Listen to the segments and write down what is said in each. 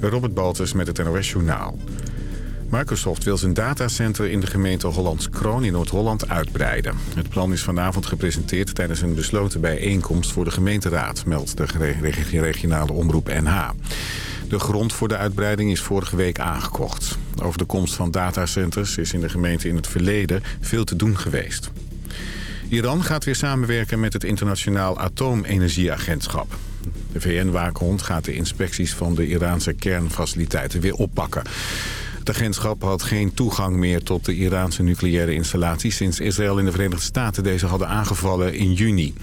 Robert Baltus met het NOS Journaal. Microsoft wil zijn datacenter in de gemeente Hollands Kroon in Noord-Holland uitbreiden. Het plan is vanavond gepresenteerd tijdens een besloten bijeenkomst voor de gemeenteraad, meldt de regionale omroep NH. De grond voor de uitbreiding is vorige week aangekocht. Over de komst van datacenters is in de gemeente in het verleden veel te doen geweest. Iran gaat weer samenwerken met het Internationaal Atoomenergieagentschap. De VN-waakhond gaat de inspecties van de Iraanse kernfaciliteiten weer oppakken. Het agentschap had geen toegang meer tot de Iraanse nucleaire installaties... sinds Israël en de Verenigde Staten deze hadden aangevallen in juni.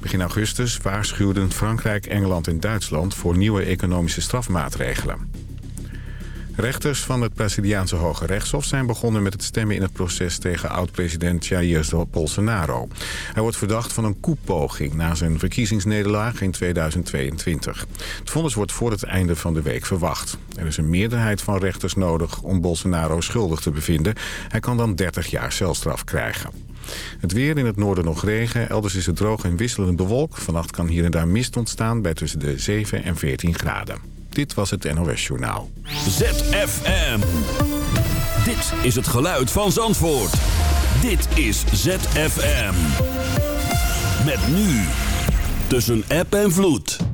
Begin augustus waarschuwden Frankrijk, Engeland en Duitsland... voor nieuwe economische strafmaatregelen. Rechters van het Braziliaanse Hoge Rechtshof zijn begonnen met het stemmen in het proces tegen oud-president Jair Bolsonaro. Hij wordt verdacht van een koepoging na zijn verkiezingsnederlaag in 2022. Het vonnis wordt voor het einde van de week verwacht. Er is een meerderheid van rechters nodig om Bolsonaro schuldig te bevinden. Hij kan dan 30 jaar celstraf krijgen. Het weer in het noorden nog regen. Elders is het droog en wisselend bewolkt. Vannacht kan hier en daar mist ontstaan bij tussen de 7 en 14 graden. Dit was het NOS Journaal. ZFM. Dit is het geluid van Zandvoort. Dit is ZFM. Met nu. Tussen app en vloed.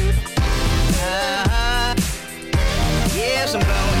Some I'm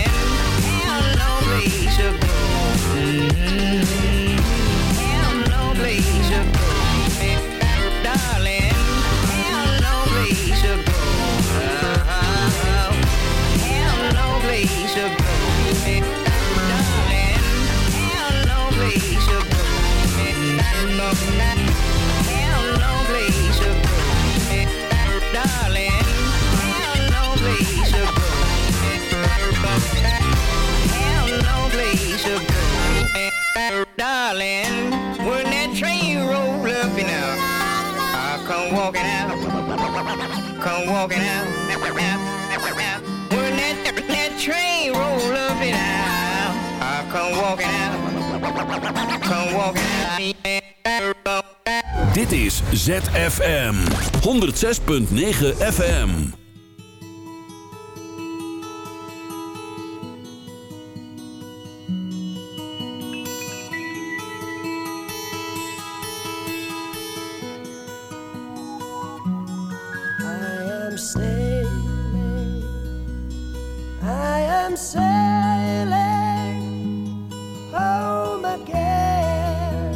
come walking out. When that, that, that train roll up and out, I come walking out. Come walking out. Dit is ZFM 106.9 FM. sailing home again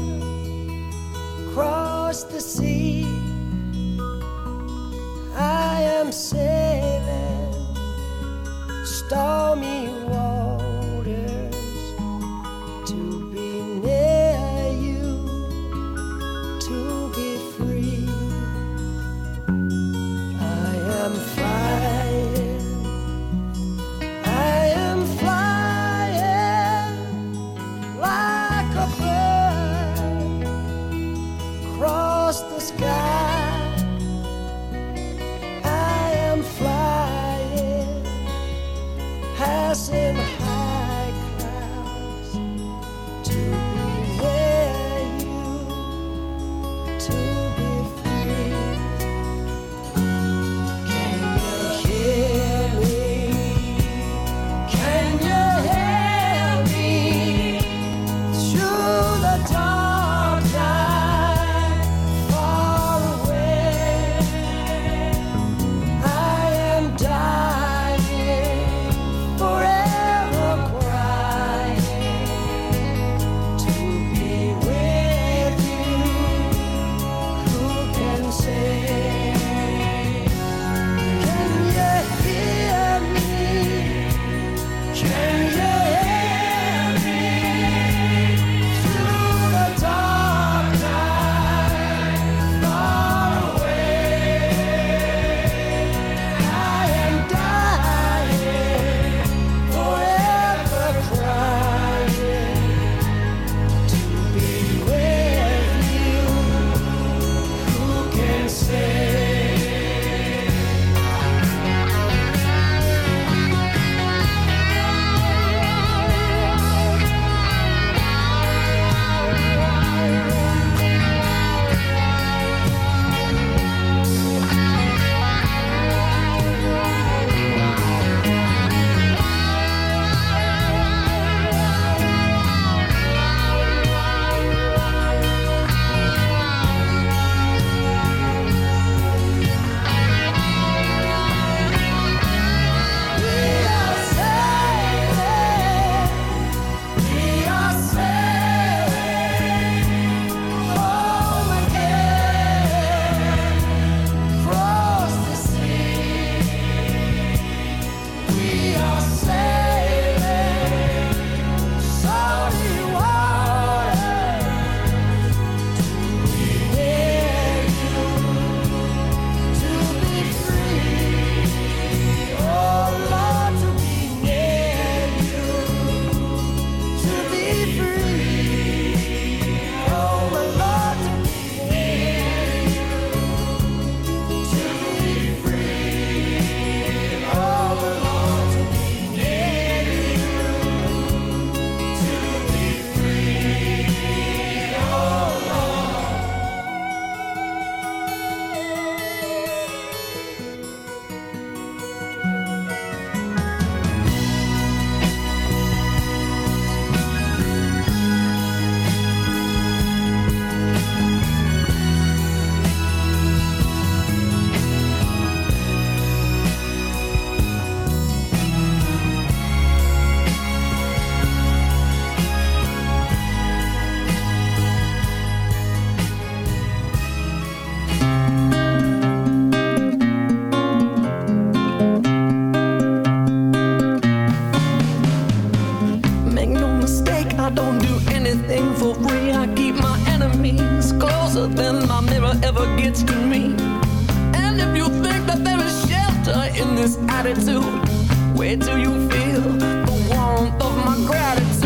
across the sea. I am sailing stormy. attitude? Where do you feel the warmth of my gratitude?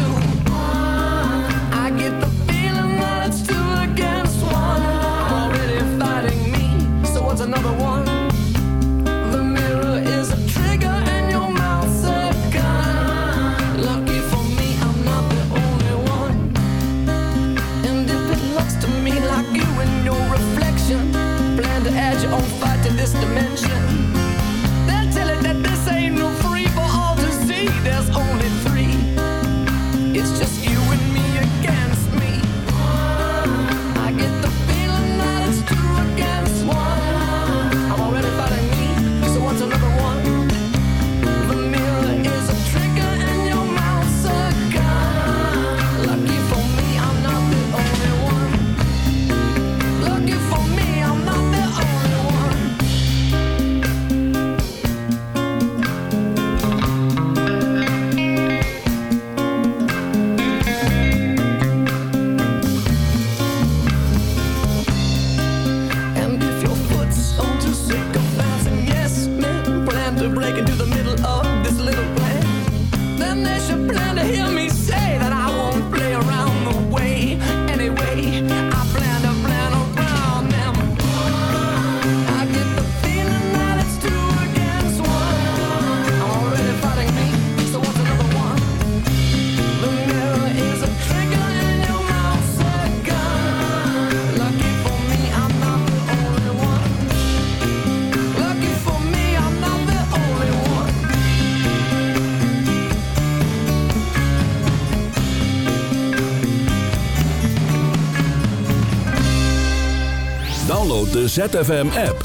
Download de ZFM-app.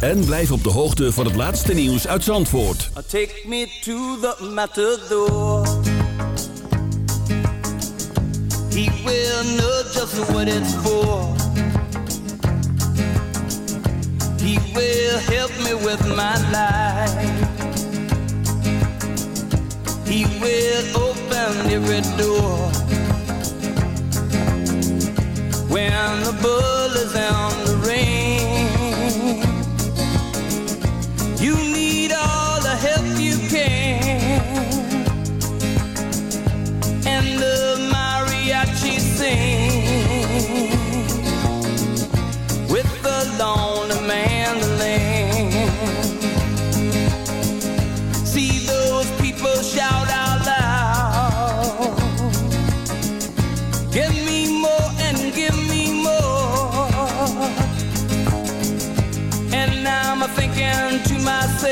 En blijf op de hoogte van het laatste nieuws uit Zandvoort. Uh, take me to the matador. He will know just what it's for. He will help me with my life. He will open every door. When the bus lilies and the rain. You need all the help you can, and the mariachi sing with the long.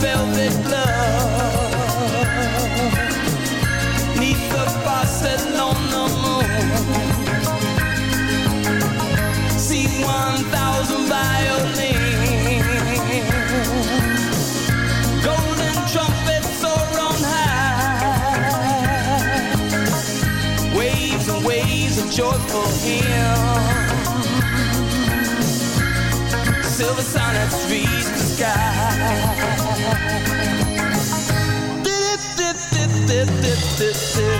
Velvet glove. Neath the Barcelona moon. See 1,000 violins. Golden trumpets soar on high. Waves and waves of joyful hymns. Silver sonnets reach the Take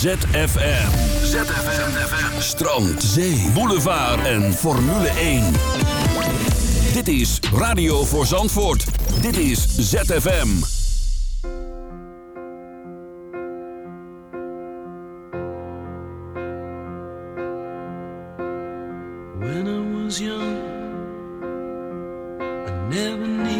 ZFM. ZFM. Strand, zee, boulevard en Formule 1. Dit is Radio voor Zandvoort. Dit is ZFM. When I was young, I never knew.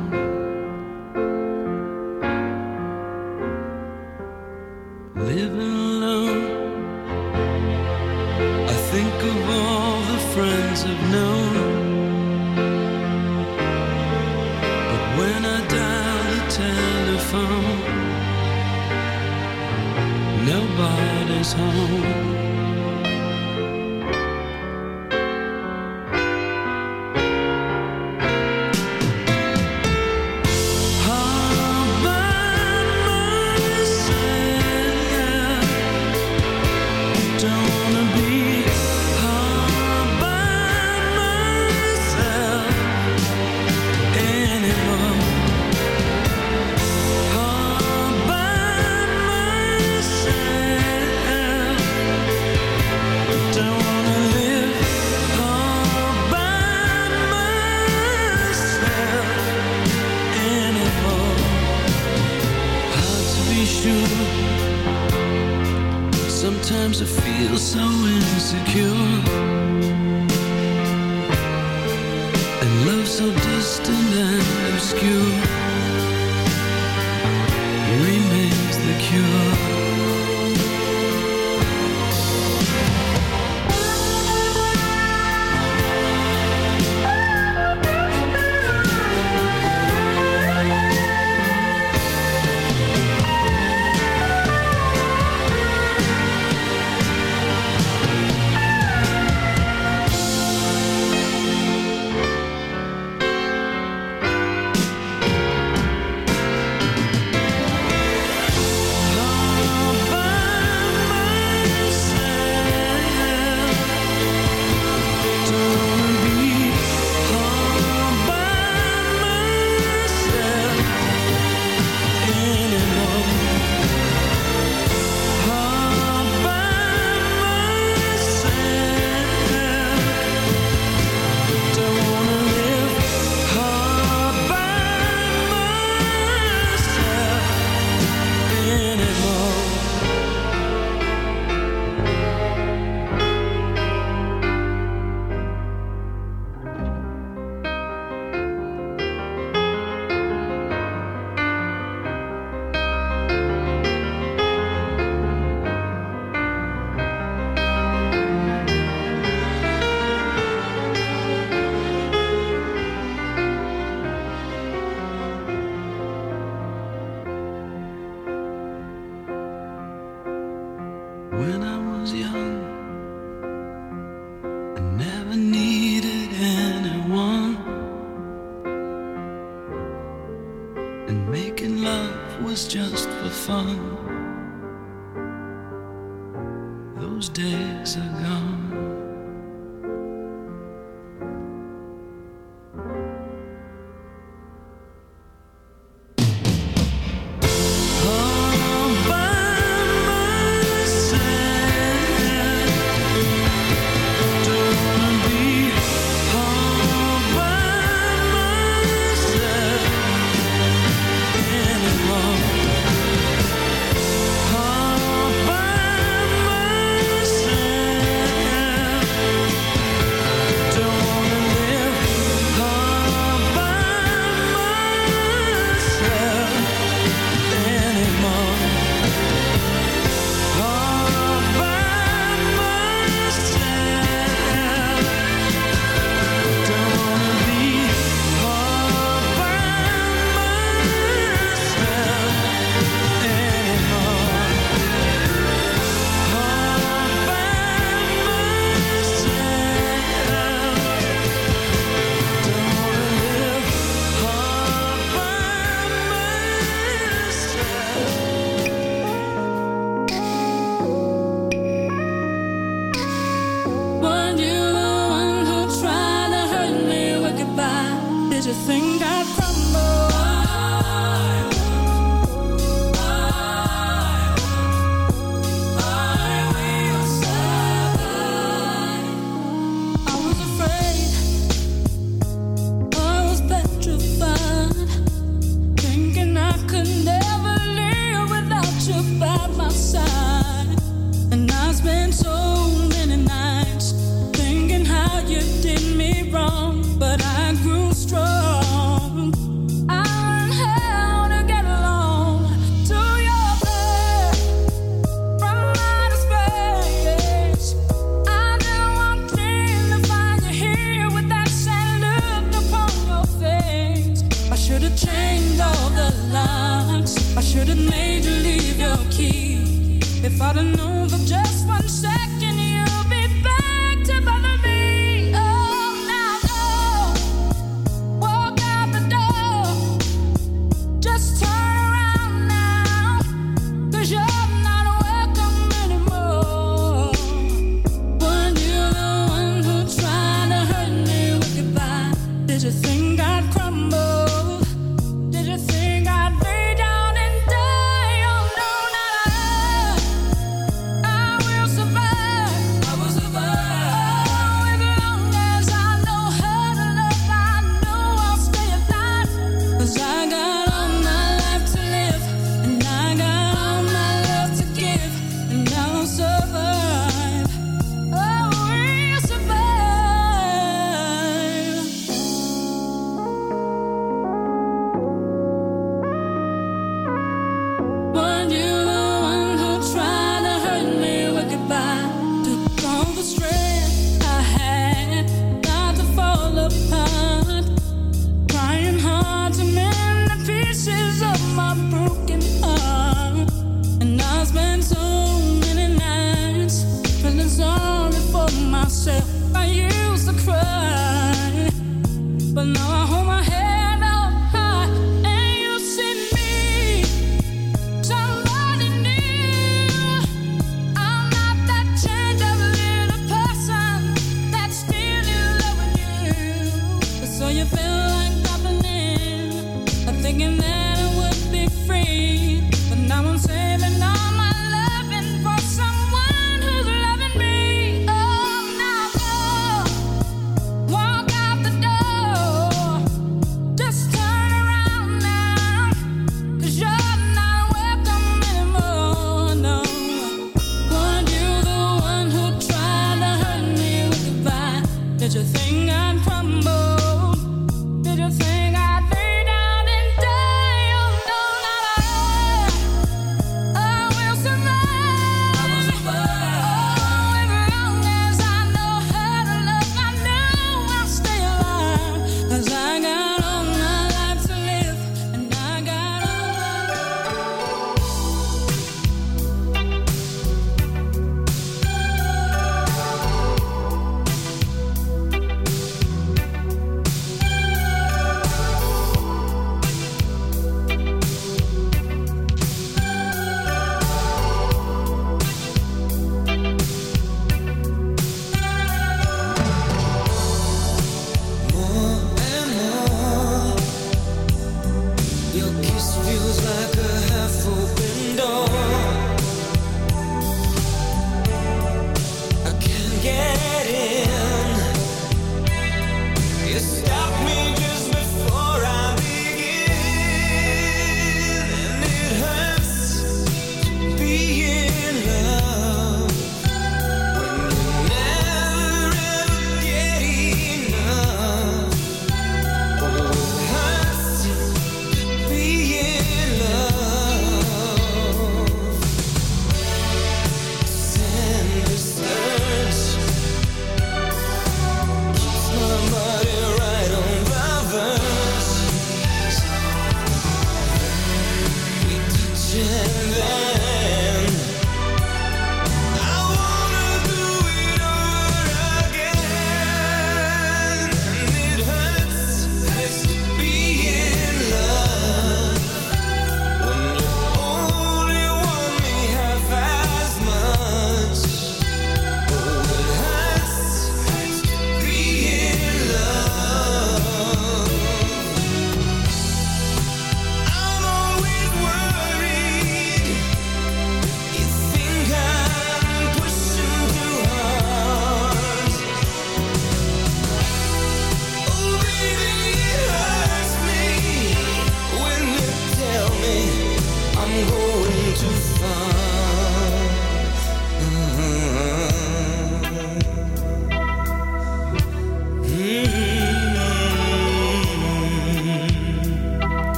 For just one second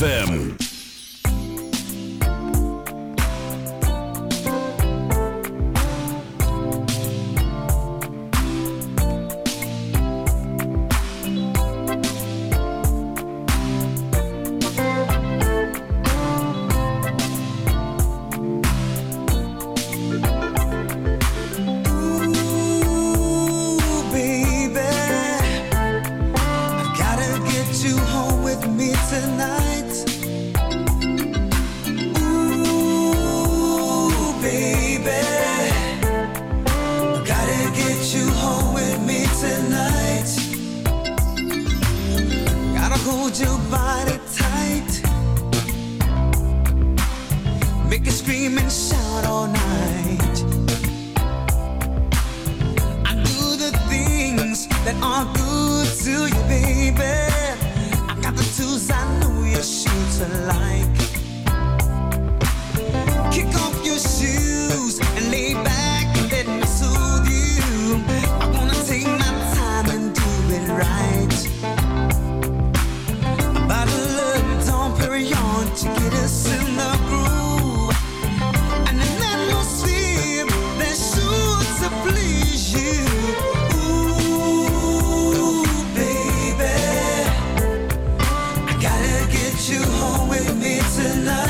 ZFM. tonight